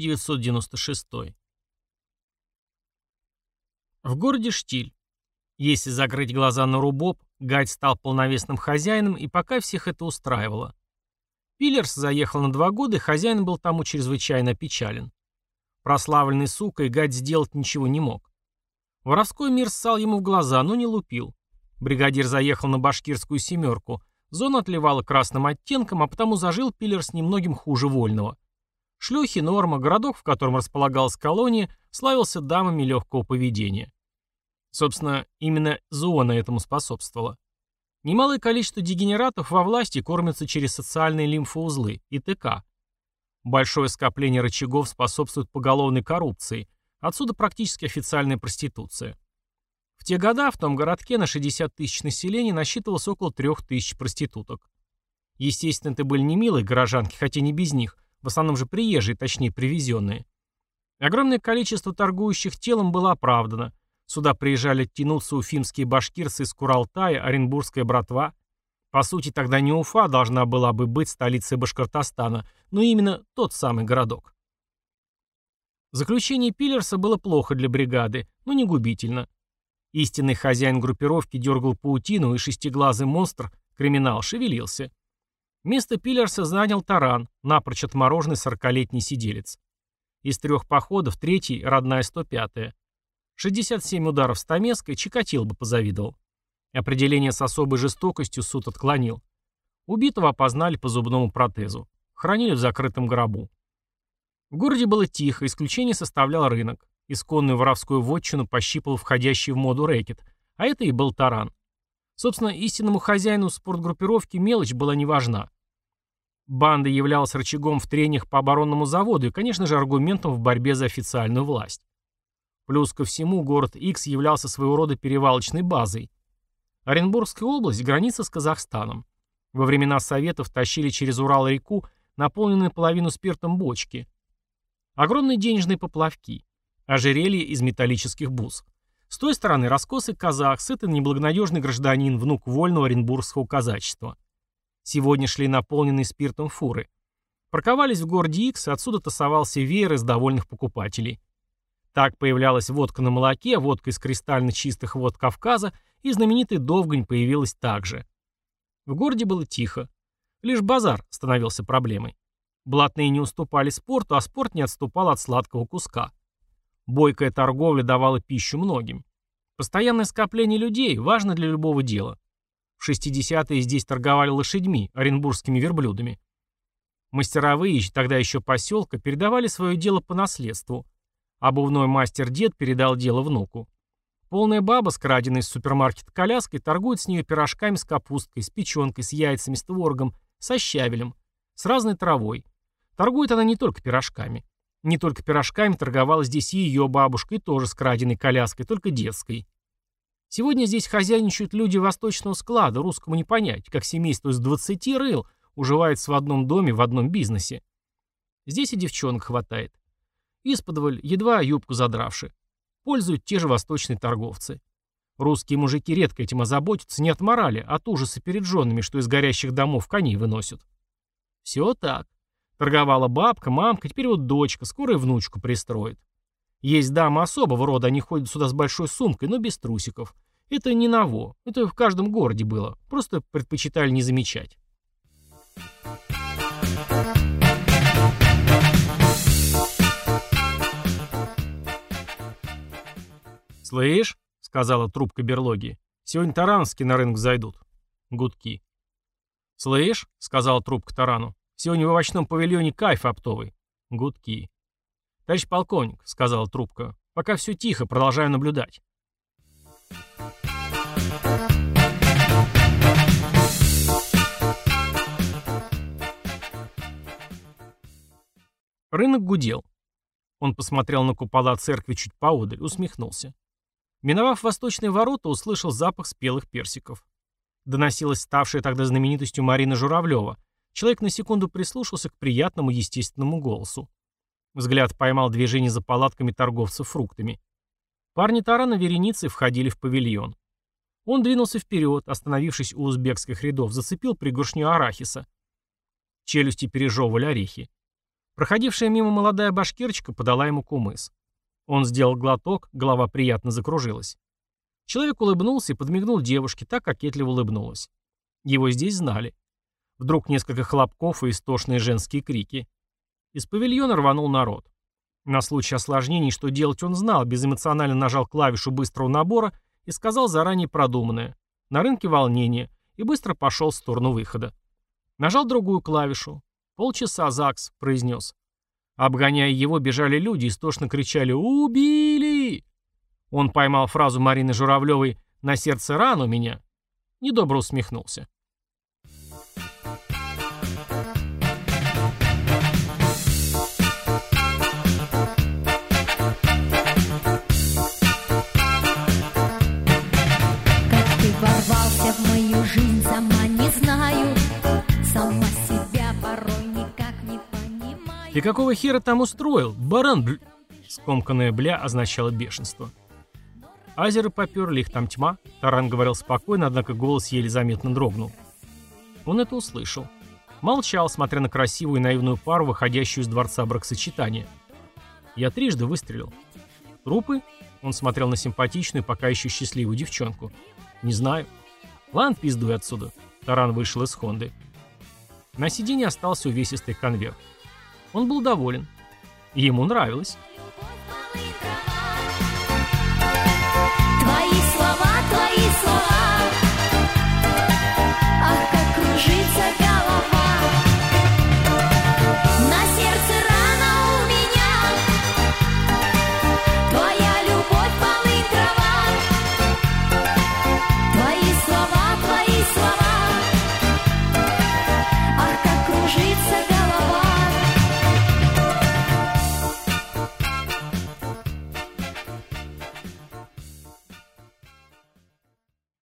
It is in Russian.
1996. В городе Штиль. Если закрыть глаза на рубоб, Гайд стал полновесным хозяином, и пока всех это устраивало. Пиллерс заехал на два года, и хозяин был тому чрезвычайно опечален. Прославленный сукой Гайд сделать ничего не мог. Воровской мир ссал ему в глаза, но не лупил. Бригадир заехал на башкирскую семерку. Зона отливала красным оттенком, а потому зажил Пиллерс немногим хуже вольного. Шлюхи, норма, городок, в котором располагалась колония, славился дамами легкого поведения. Собственно, именно зона этому способствовала. Немалое количество дегенератов во власти кормятся через социальные лимфоузлы, ИТК. Большое скопление рычагов способствует поголовной коррупции, отсюда практически официальная проституция. В те года в том городке на 60 тысяч населения насчитывалось около 3 тысяч проституток. Естественно, это были не милые горожанки, хотя не без них, в основном же приезжие, точнее привезенные. Огромное количество торгующих телом было оправдано – Сюда приезжали тянуться уфимские башкирцы из Куралтая, Оренбургская братва. По сути, тогда не Уфа должна была бы быть столицей Башкортостана, но именно тот самый городок. Заключение Пиллерса было плохо для бригады, но не губительно. Истинный хозяин группировки дергал паутину, и шестиглазый монстр, криминал, шевелился. Место Пиллерса занял таран, напрочь отмороженный сорокалетний сиделец. Из трех походов третий – родная 105-я. 67 ударов стамеской Чикатил бы позавидовал. Определение с особой жестокостью суд отклонил. Убитого опознали по зубному протезу. Хранили в закрытом гробу. В городе было тихо, исключение составлял рынок. Исконную воровскую вотчину пощипал входящий в моду рэкет, а это и был таран. Собственно, истинному хозяину спортгруппировки мелочь была не важна. Банда являлась рычагом в трениях по оборонному заводу и, конечно же, аргументом в борьбе за официальную власть. Плюс ко всему, город X являлся своего рода перевалочной базой. Оренбургская область – граница с Казахстаном. Во времена Советов тащили через Урал-реку наполненные половину спиртом бочки. Огромные денежные поплавки. Ожерелье из металлических бус. С той стороны раскосый казах, сытый неблагонадежный гражданин, внук вольного оренбургского казачества. Сегодня шли наполненные спиртом фуры. Парковались в городе Икс, отсюда тасовался веер из довольных покупателей. Так появлялась водка на молоке, водка из кристально чистых вод Кавказа, и знаменитый Довгань появилась также. В городе было тихо. Лишь базар становился проблемой. Блатные не уступали спорту, а спорт не отступал от сладкого куска. Бойкая торговля давала пищу многим. Постоянное скопление людей важно для любого дела. В 60-е здесь торговали лошадьми, оренбургскими верблюдами. Мастеровые, тогда еще поселка, передавали свое дело по наследству. Обувной мастер-дед передал дело внуку. Полная баба, скраденная из супермаркета коляской, торгует с нее пирожками с капусткой, с печенкой, с яйцами, с творогом, со щавелем, с разной травой. Торгует она не только пирожками. Не только пирожками торговала здесь и ее бабушка, и тоже с краденой коляской, только детской. Сегодня здесь хозяйничают люди восточного склада, русскому не понять, как семейство из 20 рыл уживается в одном доме, в одном бизнесе. Здесь и девчонок хватает. Исподволь, едва юбку задравши. Пользуют те же восточные торговцы. Русские мужики редко этим озаботятся не от морали, а от ужаса перед женами, что из горящих домов коней выносят. Все так. Торговала бабка, мамка, теперь вот дочка, скоро и внучку пристроит. Есть дамы особого рода, они ходят сюда с большой сумкой, но без трусиков. Это не ново, это в каждом городе было, просто предпочитали не замечать. «Слышь», — сказала трубка берлоги, — «сегодня таранские на рынок зайдут». Гудки. «Слышь», — сказала трубка тарану, — «сегодня в овощном павильоне кайф оптовый». Гудки. «Товарищ полковник», — сказала трубка, — «пока все тихо, продолжаю наблюдать». Рынок гудел. Он посмотрел на купола церкви чуть поодаль, усмехнулся. Миновав восточные ворота, услышал запах спелых персиков. Доносилась ставшая тогда знаменитостью Марина Журавлева. Человек на секунду прислушался к приятному естественному голосу. Взгляд поймал движение за палатками торговцев фруктами. Парни тарана вереницей входили в павильон. Он двинулся вперед, остановившись у узбекских рядов, зацепил пригоршню арахиса. Челюсти пережевывали орехи. Проходившая мимо молодая башкирочка подала ему кумыс. Он сделал глоток, голова приятно закружилась. Человек улыбнулся и подмигнул девушке, так кокетливо улыбнулась. Его здесь знали. Вдруг несколько хлопков и истошные женские крики. Из павильона рванул народ. На случай осложнений, что делать он знал, безэмоционально нажал клавишу быстрого набора и сказал заранее продуманное. На рынке волнение, и быстро пошел в сторону выхода. Нажал другую клавишу. «Полчаса, ЗАГС», — произнес. Обгоняя его, бежали люди, истошно кричали «Убили!». Он поймал фразу Марины Журавлевой «На сердце ран у меня». Недобро усмехнулся. «Ты какого хера там устроил? Баран, бл...» Скомканное «бля» означало бешенство. Азеры поперли, их там тьма. Таран говорил спокойно, однако голос еле заметно дрогнул. Он это услышал. Молчал, смотря на красивую и наивную пару, выходящую из дворца бракосочетания. Я трижды выстрелил. Трупы? Он смотрел на симпатичную, пока еще счастливую девчонку. Не знаю. Ладно, пиздуй отсюда. Таран вышел из Хонды. На сиденье остался увесистый конверт. Он был доволен. Ему нравилось.